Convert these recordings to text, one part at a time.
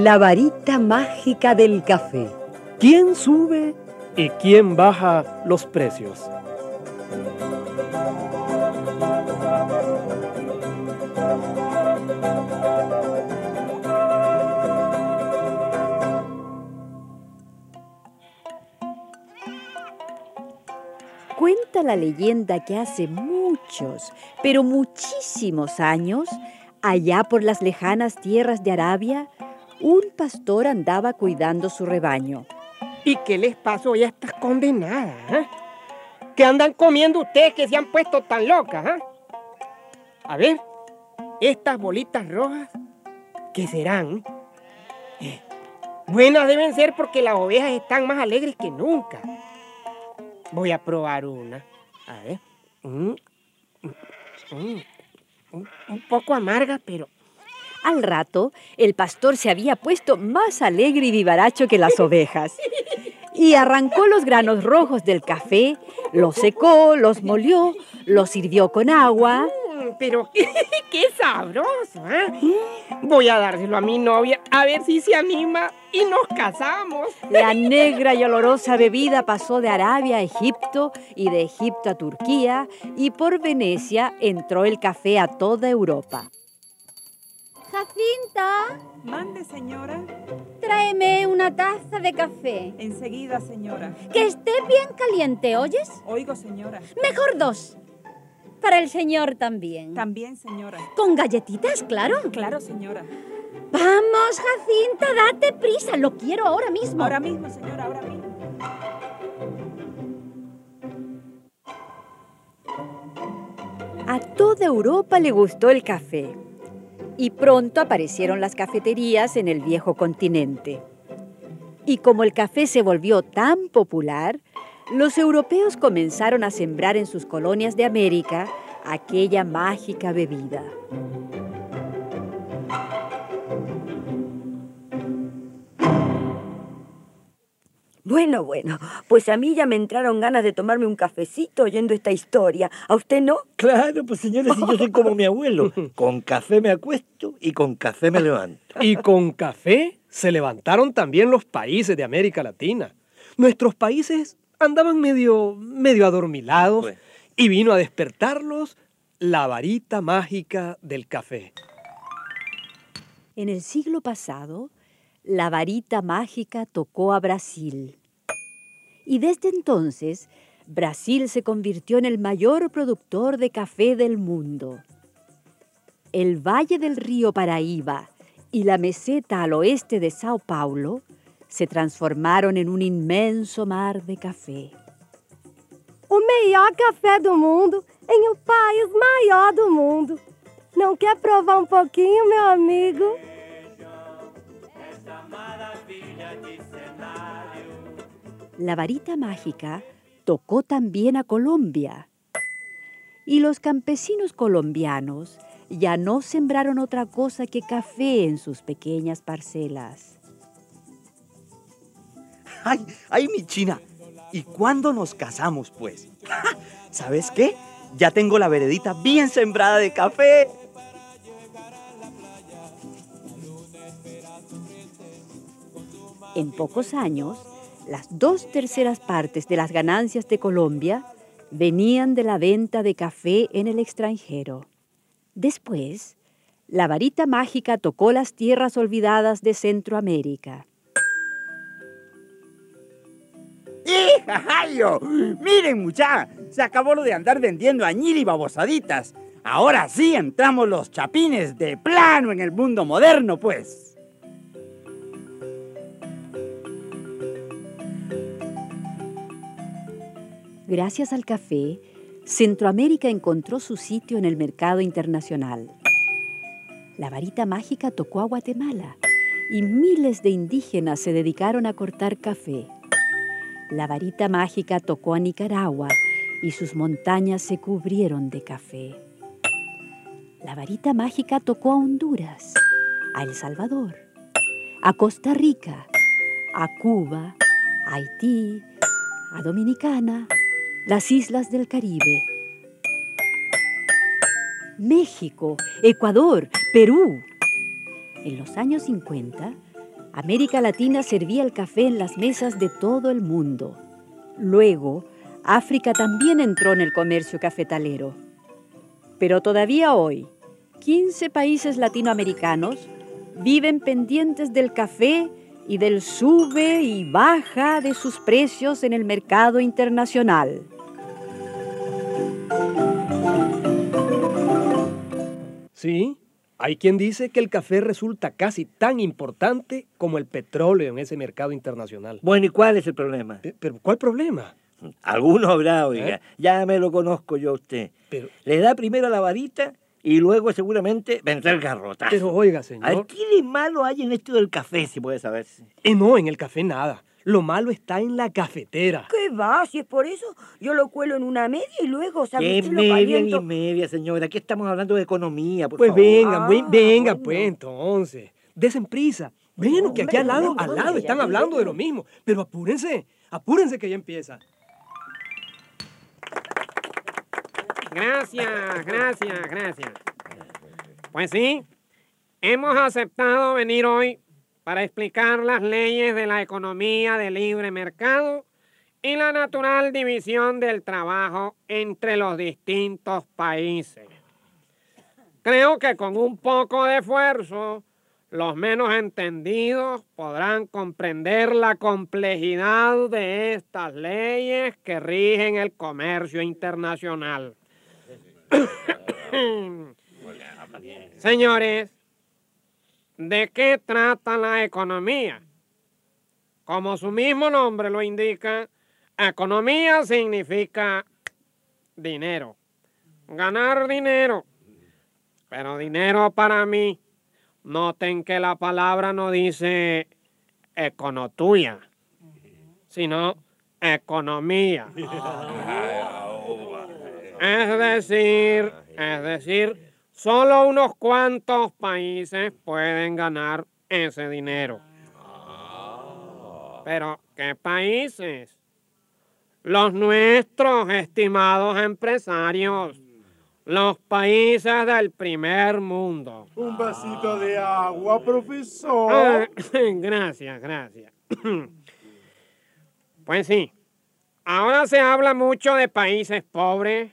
La varita mágica del café. ¿Quién sube y quién baja los precios? Cuenta la leyenda que hace muchos, pero muchísimos años, allá por las lejanas tierras de Arabia, un pastor andaba cuidando su rebaño. ¿Y qué les pasó a estas condenadas? eh? ¿Qué andan comiendo ustedes que se han puesto tan locas? eh? A ver, estas bolitas rojas, ¿qué serán? Eh, buenas deben ser porque las ovejas están más alegres que nunca. Voy a probar una. A ver. Mm, mm, mm, un- un poco amarga, pero Al rato, el pastor se había puesto más alegre y vivaracho que las ovejas. Y arrancó los granos rojos del café, los secó, los molió, los sirvió con agua. Mm, Pero qué sabroso, ¿eh? Voy a dárselo a mi novia a ver si se anima y nos casamos. La negra y olorosa bebida pasó de Arabia a Egipto y de Egipto a Turquía y por Venecia entró el café a toda Europa. Jacinta, Mande, señora. tráeme una taza de café. Enseguida, señora. Que esté bien caliente, ¿oyes? Oigo, señora. Mejor dos. Para el señor también. También, señora. Con galletitas, claro. Claro, señora. Vamos, Jacinta, date prisa. Lo quiero ahora mismo. Ahora mismo, señora, ahora mismo. A toda Europa le gustó el café y pronto aparecieron las cafeterías en el viejo continente. Y como el café se volvió tan popular, los europeos comenzaron a sembrar en sus colonias de América aquella mágica bebida. Bueno, bueno, pues a mí ya me entraron ganas de tomarme un cafecito oyendo esta historia. ¿A usted no? Claro, pues señores, si yo soy como mi abuelo. Con café me acuesto y con café me levanto. Y con café se levantaron también los países de América Latina. Nuestros países andaban medio, medio adormilados Pues. y vino a despertarlos la varita mágica del café. En el siglo pasado, la varita mágica tocó a Brasil. Y desde entonces, Brasil se convirtió en el mayor productor de café del mundo. El valle del río Paraíba y la meseta al oeste de Sao Paulo se transformaron en un inmenso mar de café. O melhor café do mundo em o país maior do mundo. Não quer provar um pouquinho, meu amigo? La varita mágica tocó también a Colombia. Y los campesinos colombianos ya no sembraron otra cosa que café en sus pequeñas parcelas. Ay, ay, mi china. ¿Y cuándo nos casamos, pues? ¿Sabes qué? Ya tengo la veredita bien sembrada de café. En pocos años, las dos terceras partes de las ganancias de Colombia venían de la venta de café en el extranjero. Después, la varita mágica tocó las tierras olvidadas de Centroamérica. ¡Hijajayo! Miren, mucha, se acabó lo de andar vendiendo añil y babosaditas. Ahora sí entramos los chapines de plano en el mundo moderno, pues. Gracias al café, Centroamérica encontró su sitio en el mercado internacional. La varita mágica tocó a Guatemala y miles de indígenas se dedicaron a cortar café. La varita mágica tocó a Nicaragua y sus montañas se cubrieron de café. La varita mágica tocó a Honduras, a El Salvador, a Costa Rica, a Cuba, a Haití, a Dominicana, las islas del Caribe. México, Ecuador, Perú. En los años 50, América Latina servía el café en las mesas de todo el mundo. Luego, África también entró en el comercio cafetalero. Pero todavía hoy, 15 países latinoamericanos viven pendientes del café y del sube y baja de sus precios en el mercado internacional. Sí, hay quien dice que el café resulta casi tan importante como el petróleo en ese mercado internacional. Bueno, ¿y cuál es el problema? ¿Pero cuál problema? Alguno habrá, oiga. ¿Eh? Ya me lo conozco yo a usted. Pero- Le da primero la varita y luego seguramente vendrá el garrotazo. Pero oiga, A señor. ¿qué de malo hay en esto del café, si puede saberse? Eh, no, en el café nada. Lo malo está en la cafetera. ¿Qué va? Si es por eso, yo lo cuelo en una media y luego, ¿Qué ¿sabes qué? Lo media caliento. ni media, señora? Aquí estamos hablando de economía, por Pues favor. vengan, Ah, ven- vengan, bueno. pues entonces. Desen prisa. Bueno, que aquí al lado, al lado están hablando de lo mismo. Pero apúrense, apúrense que ya empieza. Gracias, gracias, gracias. Pues sí, hemos aceptado venir hoy para explicar las leyes de la economía de libre mercado y la natural división del trabajo entre los distintos países. Creo que con un poco de esfuerzo, los menos entendidos podrán comprender la complejidad de estas leyes que rigen el comercio internacional. Señores, ¿de qué trata la economía? Como su mismo nombre lo indica, economía significa dinero, ganar dinero. Pero dinero para mí, noten que la palabra no dice econotuya, sino economía. Es decir, es decir, solo unos cuantos países pueden ganar ese dinero. Pero, ¿qué países? Los nuestros, estimados empresarios. Los países del primer mundo. Un vasito de agua, profesor. Ah, gracias, gracias. Pues sí, ahora se habla mucho de países pobres,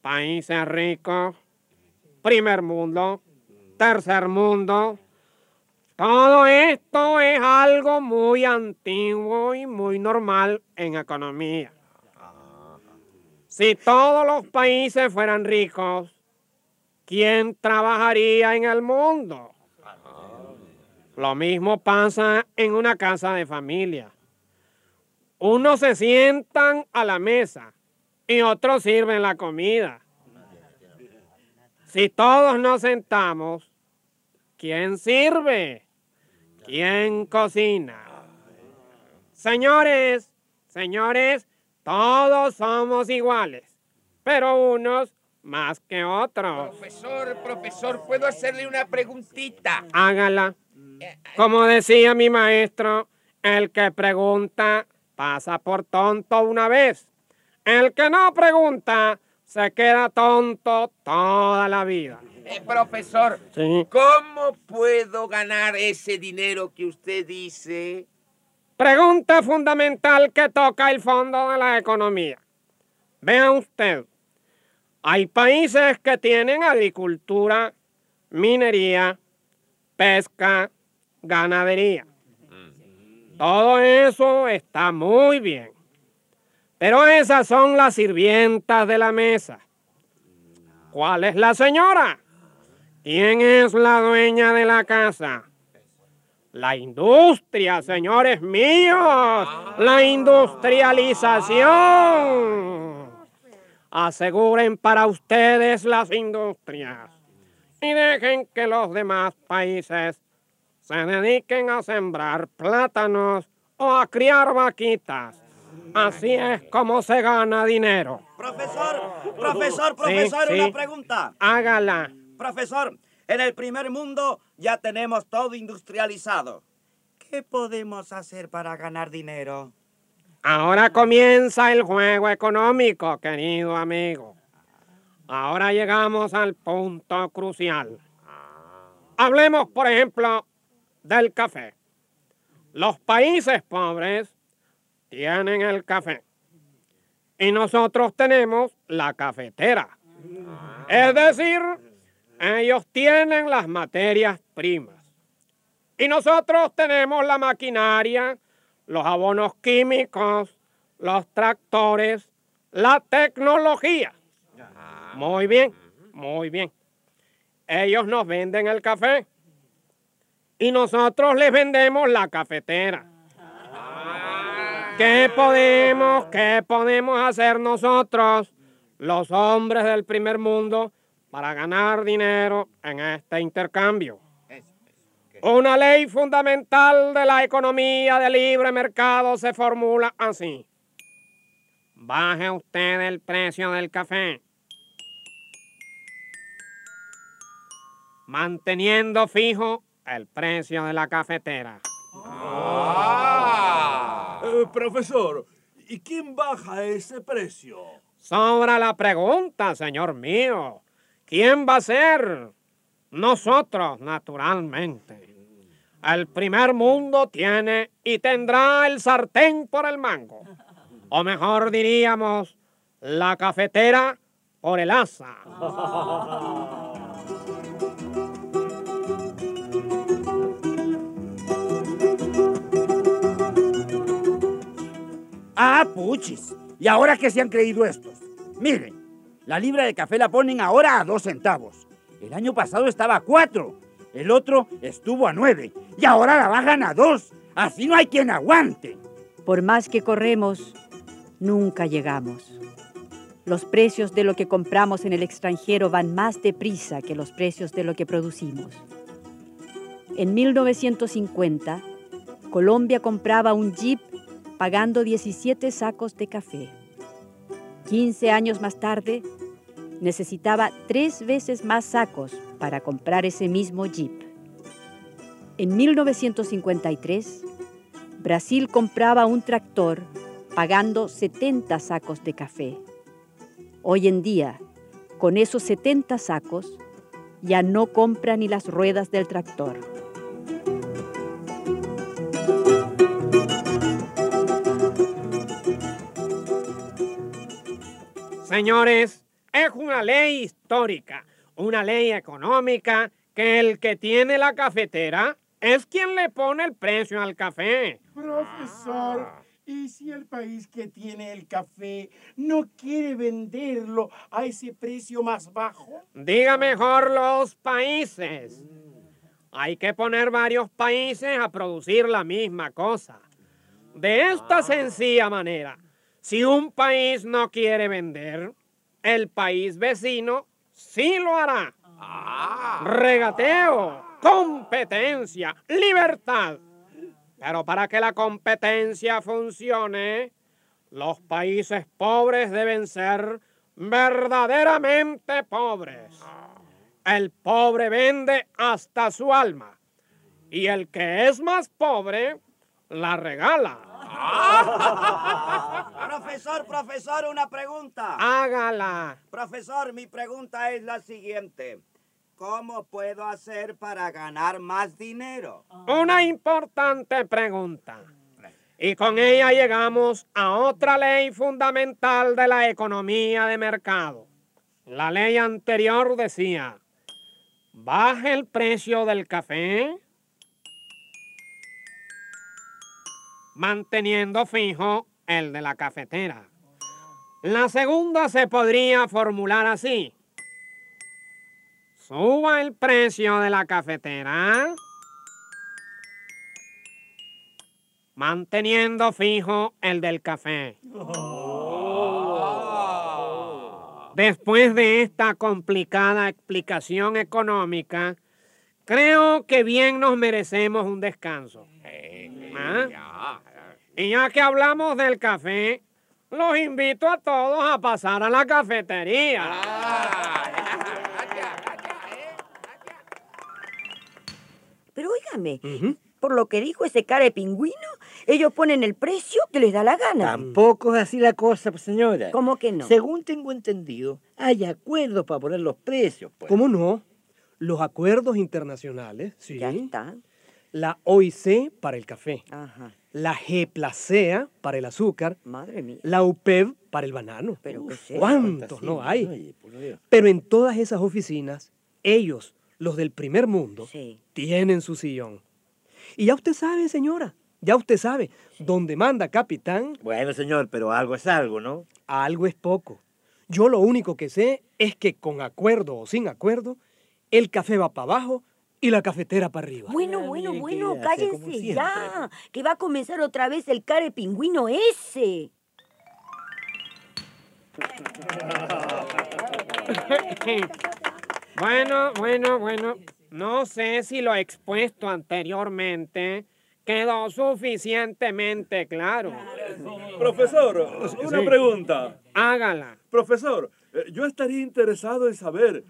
países ricos, primer mundo, tercer mundo. Todo esto es algo muy antiguo y muy normal en economía. Si todos los países fueran ricos, ¿quién trabajaría en el mundo? Lo mismo pasa en una casa de familia. Unos se sientan a la mesa y otros sirven la comida. Si todos nos sentamos, ¿quién sirve? ¿Quién cocina? Señores, señores, todos somos iguales, pero unos más que otros. Profesor, profesor, ¿puedo hacerle una preguntita? Hágala. Como decía mi maestro, el que pregunta pasa por tonto una vez. El que no pregunta se queda tonto toda la vida. Eh, profesor, Sí. ¿cómo puedo ganar ese dinero que usted dice? Pregunta fundamental que toca el fondo de la economía. Vea usted, hay países que tienen agricultura, minería, pesca, ganadería. Todo eso está muy bien. Pero esas son las sirvientas de la mesa. ¿Cuál es la señora? ¿Quién es la dueña de la casa? La industria, señores míos. La industrialización. Aseguren para ustedes las industrias y dejen que los demás países se dediquen a sembrar plátanos o a criar vaquitas. Así es como se gana dinero. Profesor, profesor, profesor, sí. una pregunta. Hágala. Profesor, en el primer mundo ya tenemos todo industrializado. ¿Qué podemos hacer para ganar dinero? Ahora comienza el juego económico, querido amigo. Ahora llegamos al punto crucial. Hablemos, por ejemplo, del café. Los países pobres tienen el café y nosotros tenemos la cafetera. Es decir, ellos tienen las materias primas y nosotros tenemos la maquinaria, los abonos químicos, los tractores, la tecnología. Muy bien, muy bien. Ellos nos venden el café y nosotros les vendemos la cafetera. ¿Qué podemos, qué podemos hacer nosotros, los hombres del primer mundo, para ganar dinero en este intercambio? Una ley fundamental de la economía de libre mercado se formula así. Baje usted el precio del café. Manteniendo fijo el precio de la cafetera. Eh, profesor, ¿y quién baja ese precio? Sobra la pregunta, señor mío. ¿Quién va a ser? Nosotros, naturalmente. El primer mundo tiene y tendrá el sartén por el mango. O mejor diríamos, la cafetera por el asa. Ah, puchis. ¿Y ahora qué se han creído estos? Miren, la libra de café la ponen ahora a dos centavos. El año pasado estaba a cuatro. El otro estuvo a nueve. Y ahora la bajan a dos. Así no hay quien aguante. Por más que corremos, nunca llegamos. Los precios de lo que compramos en el extranjero van más deprisa que los precios de lo que producimos. En 1950, Colombia compraba un jeep pagando 17 sacos de café. 15 años más tarde, necesitaba tres veces más sacos para comprar ese mismo jeep. En 1953, Brasil compraba un tractor pagando 70 sacos de café. Hoy en día, con esos 70 sacos, ya no compra ni las ruedas del tractor. Señores, es una ley histórica, una ley económica que el que tiene la cafetera es quien le pone el precio al café. Profesor, ¿y si el país que tiene el café no quiere venderlo a ese precio más bajo? Diga mejor los países. Hay que poner varios países a producir la misma cosa. De esta sencilla manera, si un país no quiere vender, el país vecino sí lo hará. Regateo, competencia, libertad. Pero para que la competencia funcione, los países pobres deben ser verdaderamente pobres. El pobre vende hasta su alma. Y el que es más pobre, la regala. Profesor, profesor, una pregunta. Hágala. Profesor, mi pregunta es la siguiente. ¿Cómo puedo hacer para ganar más dinero? Una importante pregunta. Y con ella llegamos a otra ley fundamental de la economía de mercado. La ley anterior decía, baje el precio del café manteniendo fijo el de la cafetera. La segunda se podría formular así. Suba el precio de la cafetera manteniendo fijo el del café. Después de esta complicada explicación económica, creo que bien nos merecemos un descanso. ¿Ah? Y ya que hablamos del café, los invito a todos a pasar a la cafetería. Pero óigame, por lo que dijo ese cara de pingüino, ellos ponen el precio que les da la gana. Tampoco es así la cosa, pues, señora. ¿Cómo que no? Según tengo entendido, hay acuerdos para poner los precios. Pues. ¿Cómo no? Los acuerdos internacionales, sí. Ya están. La OIC para el café. Ajá. La G-Placea para el azúcar. Madre mía. La UPEV para el banano. ¿Pero es? ¿Cuántos no hay? Oye, por Dios. Pero en todas esas oficinas, ellos, los del primer mundo, Sí. tienen su sillón. Y ya usted sabe, señora, ya usted sabe, donde manda capitán, Bueno, señor, pero algo es algo, ¿no? algo es poco. Yo lo único que sé es que con acuerdo o sin acuerdo, el café va para abajo y la cafetera para arriba. Bueno, bueno, bueno, cállense ya, que va a comenzar otra vez el care pingüino ese. Bueno, bueno, bueno. No sé si lo expuesto anteriormente quedó suficientemente claro. Profesor, una Sí. pregunta. Hágala. Profesor, yo estaría interesado en saber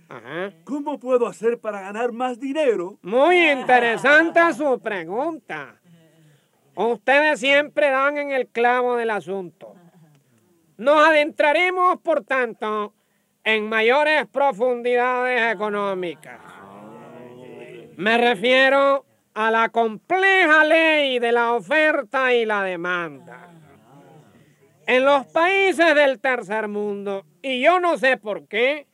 cómo puedo hacer para ganar más dinero. Muy interesante su pregunta. Ustedes siempre dan en el clavo del asunto. Nos adentraremos, por tanto, en mayores profundidades económicas. Me refiero a la compleja ley de la oferta y la demanda. En los países del tercer mundo, y yo no sé por qué,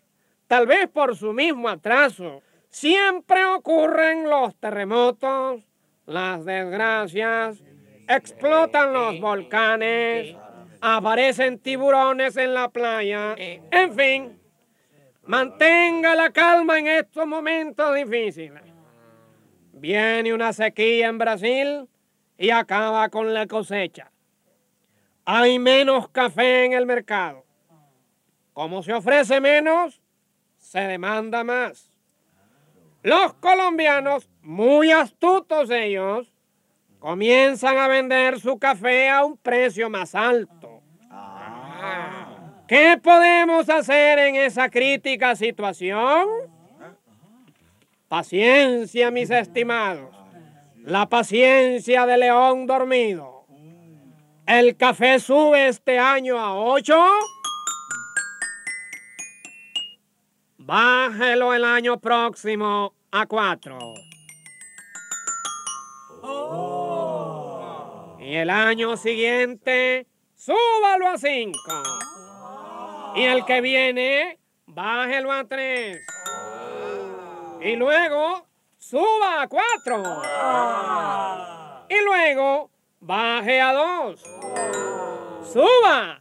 tal vez por su mismo atraso, siempre ocurren los terremotos, las desgracias, explotan los volcanes, aparecen tiburones en la playa, en fin, mantenga la calma en estos momentos difíciles. Viene una sequía en Brasil y acaba con la cosecha. Hay menos café en el mercado. Como se ofrece menos, se demanda más. Los colombianos, muy astutos ellos, comienzan a vender su café a un precio más alto. ¿Qué podemos hacer en esa crítica situación? Paciencia, mis estimados. La paciencia de león dormido. El café sube este año a 8. Bájelo el año próximo a 4. Y el año siguiente, súbalo a 5. Y el que viene, bájelo a 3. Y luego, suba a 4. Y luego, baje a 2. Suba.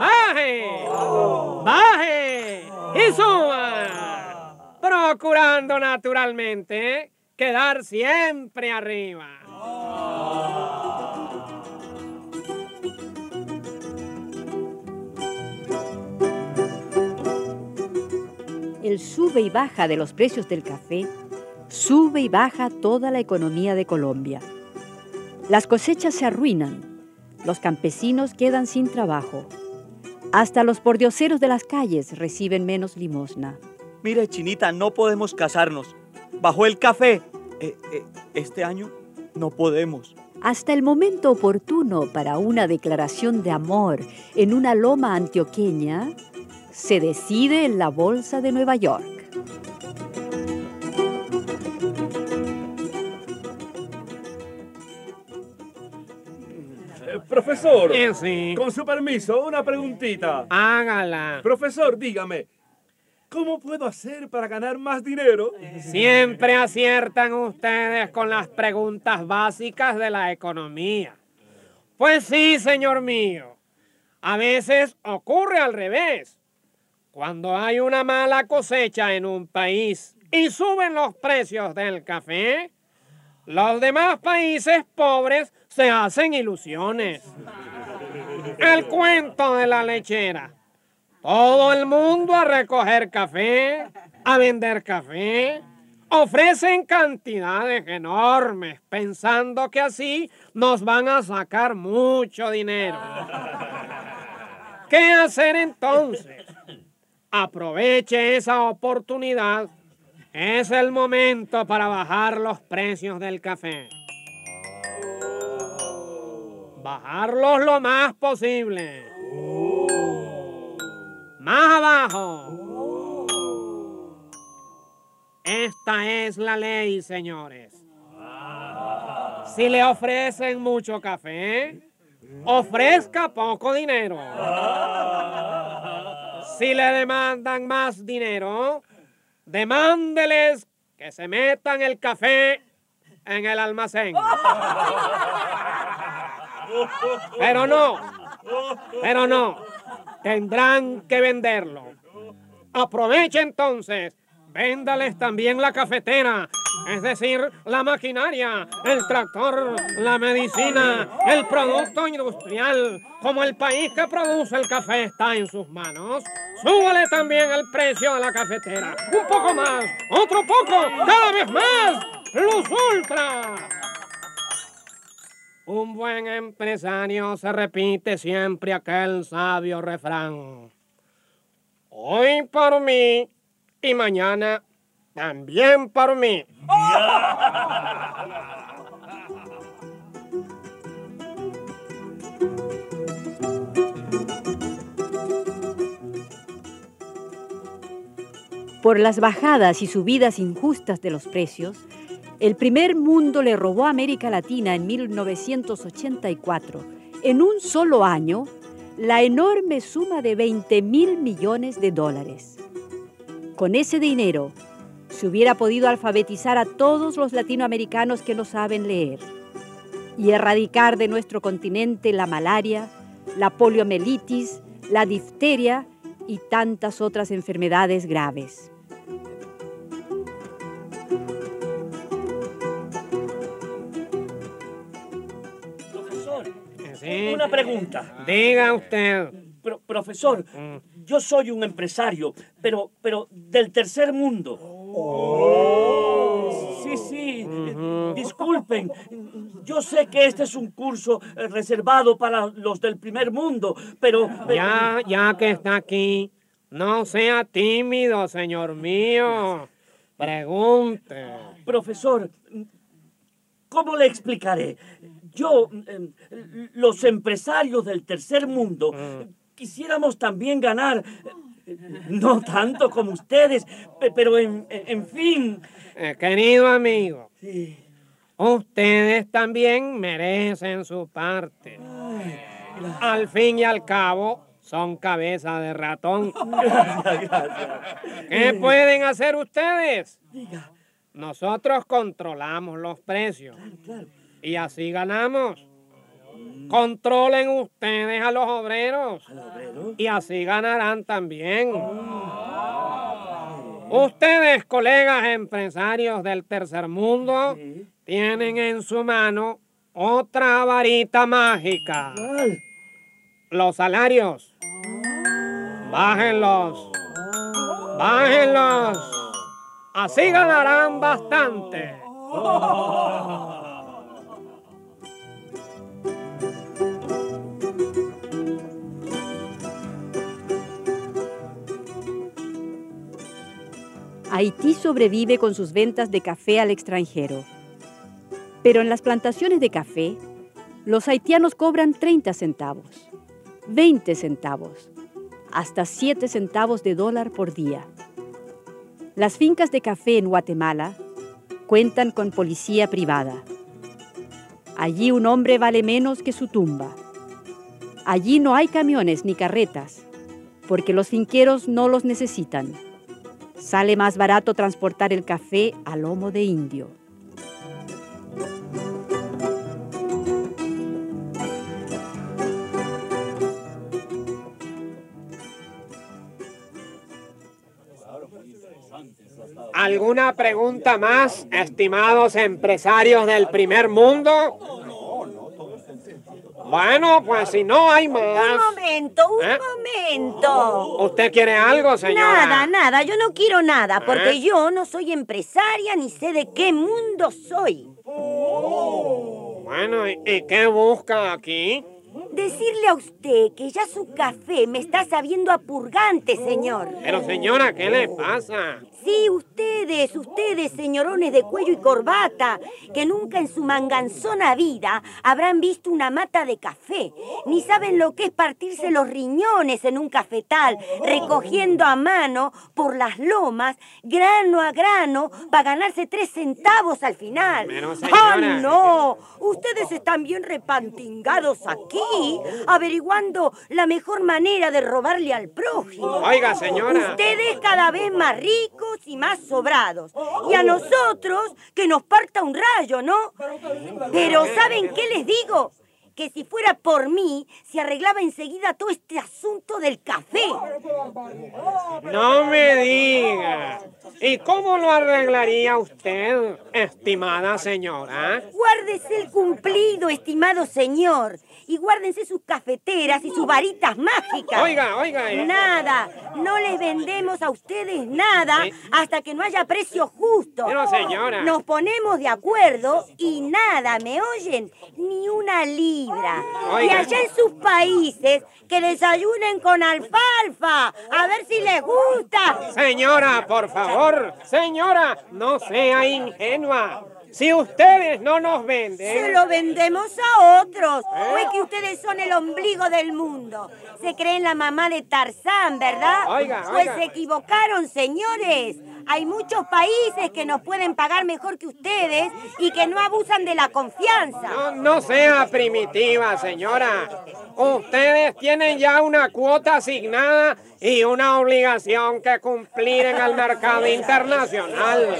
Baje. Baje. Y suba. Procurando naturalmente quedar siempre arriba. El sube y baja de los precios del café sube y baja toda la economía de Colombia. Las cosechas se arruinan, los campesinos quedan sin trabajo, hasta los pordioseros de las calles reciben menos limosna. Mire, Chinita, no podemos casarnos. Bajó el café. Eh, eh, este año no podemos. Hasta el momento oportuno para una declaración de amor en una loma antioqueña se decide en la Bolsa de Nueva York. Profesor, Eh, sí. con su permiso, una preguntita. Hágala. Profesor, dígame, ¿cómo puedo hacer para ganar más dinero? Siempre aciertan ustedes con las preguntas básicas de la economía. Pues sí, señor mío. A veces ocurre al revés. Cuando hay una mala cosecha en un país y suben los precios del café, los demás países pobres se hacen ilusiones. El cuento de la lechera. Todo el mundo a recoger café, a vender café. Ofrecen cantidades enormes, pensando que así nos van a sacar mucho dinero. ¿Qué hacer entonces? Aproveche esa oportunidad. Es el momento para bajar los precios del café. Bajarlos lo más posible. Más abajo. Esta es la ley, señores. Si le ofrecen mucho café, ofrezca poco dinero. Si le demandan más dinero, demándeles que se metan el café en el almacén. Pero no, pero no, tendrán que venderlo. Aproveche entonces, véndales también la cafetera, es decir, la maquinaria, el tractor, la medicina, el producto industrial. Como el país que produce el café está en sus manos, súbale también el precio de la cafetera. Un poco más, otro poco, cada vez más. Luz Ultra. Un buen empresario se repite siempre aquel sabio refrán. Hoy por mí y mañana también por mí. Por las bajadas y subidas injustas de los precios, el primer mundo le robó a América Latina en 1984, en un solo año, la enorme suma de 20 mil millones de dólares. Con ese dinero, se hubiera podido alfabetizar a todos los latinoamericanos que no saben leer y erradicar de nuestro continente la malaria, la poliomielitis, la difteria y tantas otras enfermedades graves. Sí. una pregunta. Diga usted. Pro- profesor, yo soy un empresario, pero, pero del tercer mundo. Sí, sí, eh, disculpen. Yo sé que este es un curso eh, reservado para los del primer mundo, pero... pero- Ya, ya que está aquí, no sea tímido, señor mío. Pregunte. Profesor, ¿cómo le explicaré? Yo, eh, los empresarios del tercer mundo, quisiéramos también ganar, eh, no tanto como ustedes, pe- pero en, en fin. Eh, querido amigo, Sí. ustedes también merecen su parte. Al fin y al cabo, son cabeza de ratón. Gracias, gracias. ¿Qué pueden hacer ustedes? Diga. Nosotros controlamos los precios Claro. Y así ganamos. Controlen ustedes a los obreros y así ganarán también. Ustedes, colegas empresarios del tercer mundo, tienen en su mano otra varita mágica. Los salarios. Bájenlos. Bájenlos. Así ganarán bastante. Haití sobrevive con sus ventas de café al extranjero. Pero en las plantaciones de café, los haitianos cobran 30 centavos, 20 centavos, hasta 7 centavos de dólar por día. Las fincas de café en Guatemala cuentan con policía privada. Allí un hombre vale menos que su tumba. Allí no hay camiones ni carretas, porque los finqueros no los necesitan. Sale más barato transportar el café a lomo de indio. ¿Alguna pregunta más, estimados empresarios del primer mundo? Bueno, pues si no hay Un más. momento, un ¿Eh? momento. ¿Usted quiere algo, señora? Nada, nada, yo no quiero nada, porque ¿Eh? yo no soy empresaria ni sé de qué mundo soy. Bueno, ¿y, y qué busca aquí? Decirle a usted que ya su café me está sabiendo a purgante, señor. Pero señora, ¿qué le pasa? Sí, ustedes, ustedes, señorones de cuello y corbata, que nunca en su manganzona vida habrán visto una mata de café, ni saben lo que es partirse los riñones en un cafetal, recogiendo a mano por las lomas, grano a grano, para ganarse tres centavos al final. Pero, ¡Ah, señora. no! Ustedes están bien repantingados aquí, averiguando la mejor manera de robarle al prójimo. Oiga, señora. Ustedes cada vez más ricos y más sobrados. Y a nosotros que nos parta un rayo, ¿no? Pero ¿saben qué les digo? Que si fuera por mí, se arreglaba enseguida todo este asunto del café. No me diga. ¿Y cómo lo arreglaría usted, estimada señora? Guárdese el cumplido, estimado señor. Y guárdense sus cafeteras y sus varitas mágicas. Oiga, oiga, eh. Nada. No les vendemos a ustedes nada hasta que no haya precio justo. Pero, señora. Nos ponemos de acuerdo y nada, ¿me oyen? Ni una libra. Y Oiga. allá en sus países, que desayunen con alfalfa. A ver si les gusta. Señora, por favor. Señora, no sea ingenua. Si ustedes no nos venden... Se lo vendemos a otros. ¿O es que ustedes son el ombligo del mundo? Se creen la mamá de Tarzán, ¿verdad? Oiga, Pues oiga. se equivocaron, señores. Hay muchos países que nos pueden pagar mejor que ustedes y que no abusan de la confianza. No, no sea primitiva, señora. Ustedes tienen ya una cuota asignada y una obligación que cumplir en el mercado internacional.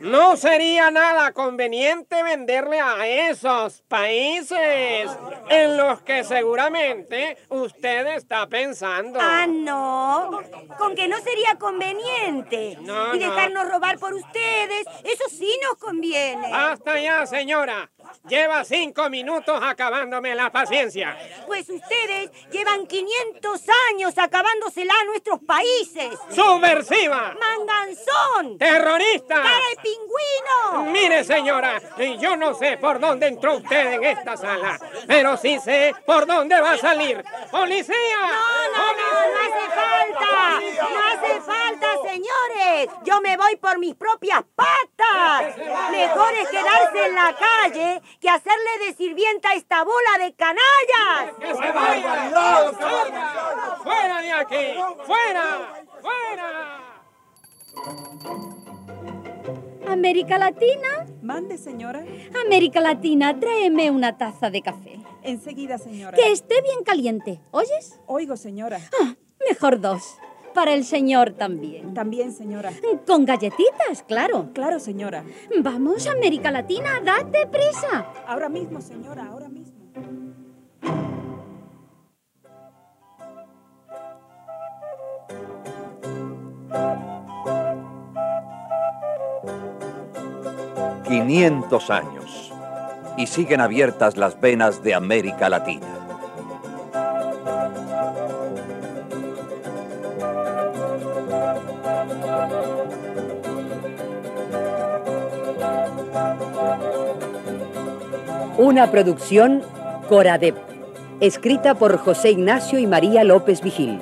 No sería nada conveniente venderle a esos países en los que seguramente usted está pensando. Ah, no. Con que no sería conveniente. No, y no. dejarnos robar por ustedes, eso sí nos conviene. Basta ya, señora. Lleva cinco minutos acabándome la paciencia. Pues ustedes llevan 500 años acabándosela a nuestros países. ¡Subversiva! ¡Manganzón! ¡Terrorista! ¡Cara de pingüino! Mire, señora, yo no sé por dónde entró usted en esta sala, pero sí sé por dónde va a salir. ¡Policía! No, no, no, no hace falta. No hace falta, señores. Yo me voy por mis propias patas. Mejor es quedarse en la calle que hacerle de sirvienta a esta bola de canallas. ¡Que se vaya! ¡Fuera de aquí! ¡Fuera! ¡Fuera! América Latina. Mande, señora. América Latina, tráeme una taza de café. Enseguida, señora. Que esté bien caliente. ¿Oyes? Oigo, señora. Ah, mejor dos. Para el señor también. También, señora. Con galletitas, claro. Claro, señora. Vamos, América Latina, date prisa. Ahora mismo, señora, ahora mismo. ¡500 años! Y siguen abiertas las venas de América Latina. Una producción Coradep, escrita por José Ignacio y María López Vigil.